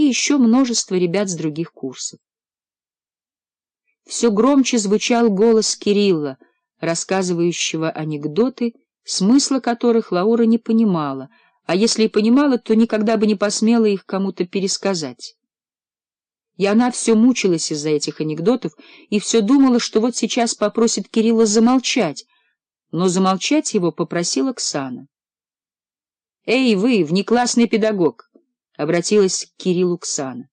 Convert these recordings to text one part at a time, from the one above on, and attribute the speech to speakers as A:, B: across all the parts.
A: и еще множество ребят с других курсов. Все громче звучал голос Кирилла, рассказывающего анекдоты, смысла которых Лаура не понимала, а если и понимала, то никогда бы не посмела их кому-то пересказать. И она все мучилась из-за этих анекдотов и все думала, что вот сейчас попросит Кирилла замолчать, но замолчать его попросила Ксана. «Эй, вы, внеклассный педагог!» обратилась к Кириллу Ксана.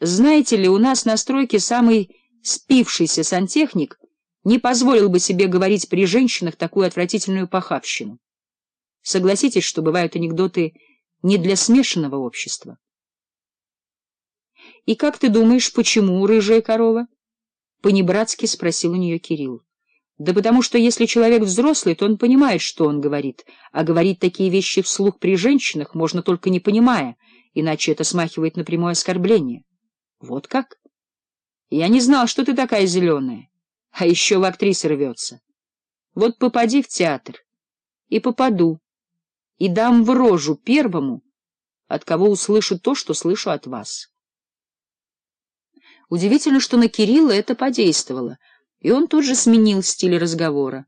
A: «Знаете ли, у нас на стройке самый спившийся сантехник не позволил бы себе говорить при женщинах такую отвратительную похабщину. Согласитесь, что бывают анекдоты не для смешанного общества». «И как ты думаешь, почему рыжая корова?» — понебратски спросил у нее Кирилл. Да потому что если человек взрослый, то он понимает, что он говорит, а говорить такие вещи вслух при женщинах можно только не понимая, иначе это смахивает на прямое оскорбление. Вот как? Я не знал, что ты такая зеленая, а еще в актрисы рвется. Вот попади в театр, и попаду, и дам в рожу первому, от кого услышу то, что слышу от вас. Удивительно, что на Кирилла это подействовало — и он тут же сменил стиль разговора.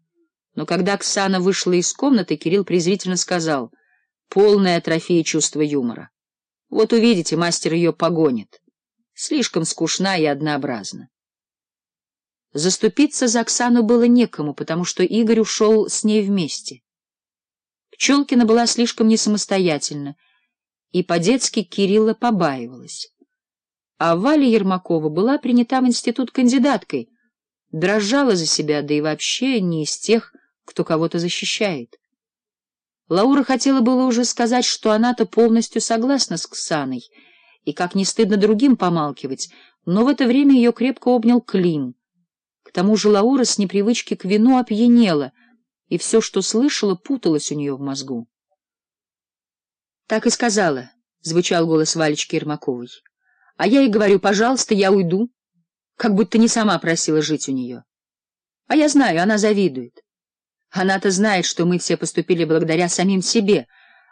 A: Но когда Оксана вышла из комнаты, Кирилл презрительно сказал «Полная атрофия чувства юмора. Вот увидите, мастер ее погонит. Слишком скучна и однообразна». Заступиться за Оксану было некому, потому что Игорь ушел с ней вместе. Пчелкина была слишком несамостоятельна, и по-детски Кирилла побаивалась. А Валя Ермакова была принята в институт кандидаткой — дрожала за себя, да и вообще не из тех, кто кого-то защищает. Лаура хотела было уже сказать, что она-то полностью согласна с Ксаной, и как не стыдно другим помалкивать, но в это время ее крепко обнял Клим. К тому же Лаура с непривычки к вину опьянела, и все, что слышала, путалось у нее в мозгу. — Так и сказала, — звучал голос Валечки Ермаковой. — А я и говорю, пожалуйста, я уйду как будто не сама просила жить у нее. А я знаю, она завидует. Она-то знает, что мы все поступили благодаря самим себе,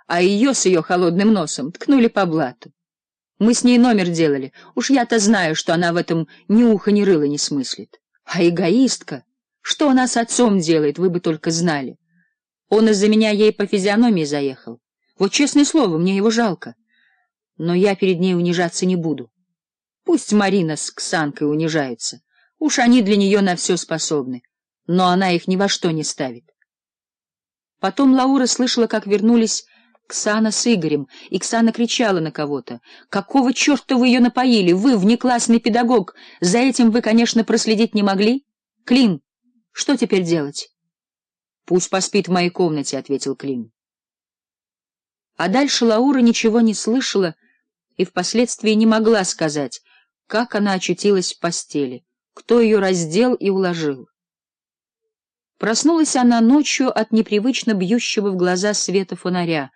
A: а ее с ее холодным носом ткнули по блату. Мы с ней номер делали. Уж я-то знаю, что она в этом ни уха, ни рыла не смыслит. А эгоистка? Что она с отцом делает, вы бы только знали. Он из-за меня ей по физиономии заехал. Вот честное слово, мне его жалко. Но я перед ней унижаться не буду. Пусть Марина с Ксанкой унижаются. Уж они для нее на все способны. Но она их ни во что не ставит. Потом Лаура слышала, как вернулись Ксана с Игорем, и Ксана кричала на кого-то. «Какого черта вы ее напоили? Вы, внеклассный педагог! За этим вы, конечно, проследить не могли? Клим, что теперь делать?» «Пусть поспит в моей комнате», — ответил Клим. А дальше Лаура ничего не слышала и впоследствии не могла сказать, как она очутилась в постели, кто ее раздел и уложил. Проснулась она ночью от непривычно бьющего в глаза света фонаря,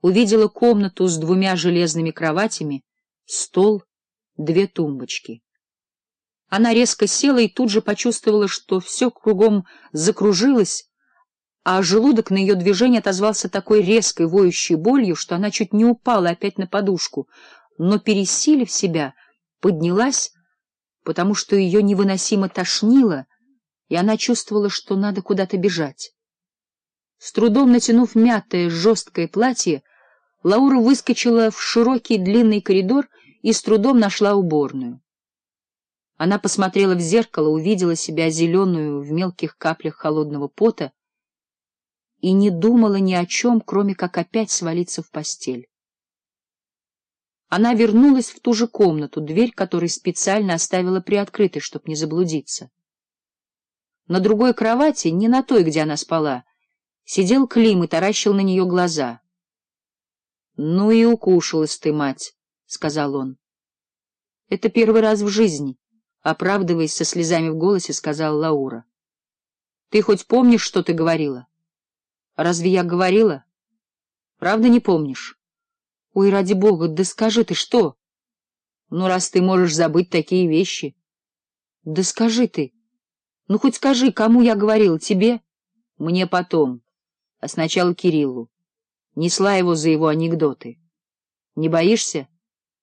A: увидела комнату с двумя железными кроватями, стол, две тумбочки. Она резко села и тут же почувствовала, что все кругом закружилось, а желудок на ее движение отозвался такой резкой воющей болью, что она чуть не упала опять на подушку, но, пересилив себя, — поднялась, потому что ее невыносимо тошнило, и она чувствовала, что надо куда-то бежать. С трудом натянув мятое жесткое платье, Лаура выскочила в широкий длинный коридор и с трудом нашла уборную. Она посмотрела в зеркало, увидела себя зеленую в мелких каплях холодного пота и не думала ни о чем, кроме как опять свалиться в постель. Она вернулась в ту же комнату, дверь которой специально оставила приоткрытой, чтобы не заблудиться. На другой кровати, не на той, где она спала, сидел Клим и таращил на нее глаза. — Ну и укушалась ты, мать, — сказал он. — Это первый раз в жизни, — оправдываясь со слезами в голосе, сказала Лаура. — Ты хоть помнишь, что ты говорила? — Разве я говорила? — Правда не помнишь? Ой, ради бога, да скажи ты что? Ну, раз ты можешь забыть такие вещи. Да скажи ты. Ну, хоть скажи, кому я говорил, тебе? Мне потом. А сначала Кириллу. Несла его за его анекдоты. Не боишься?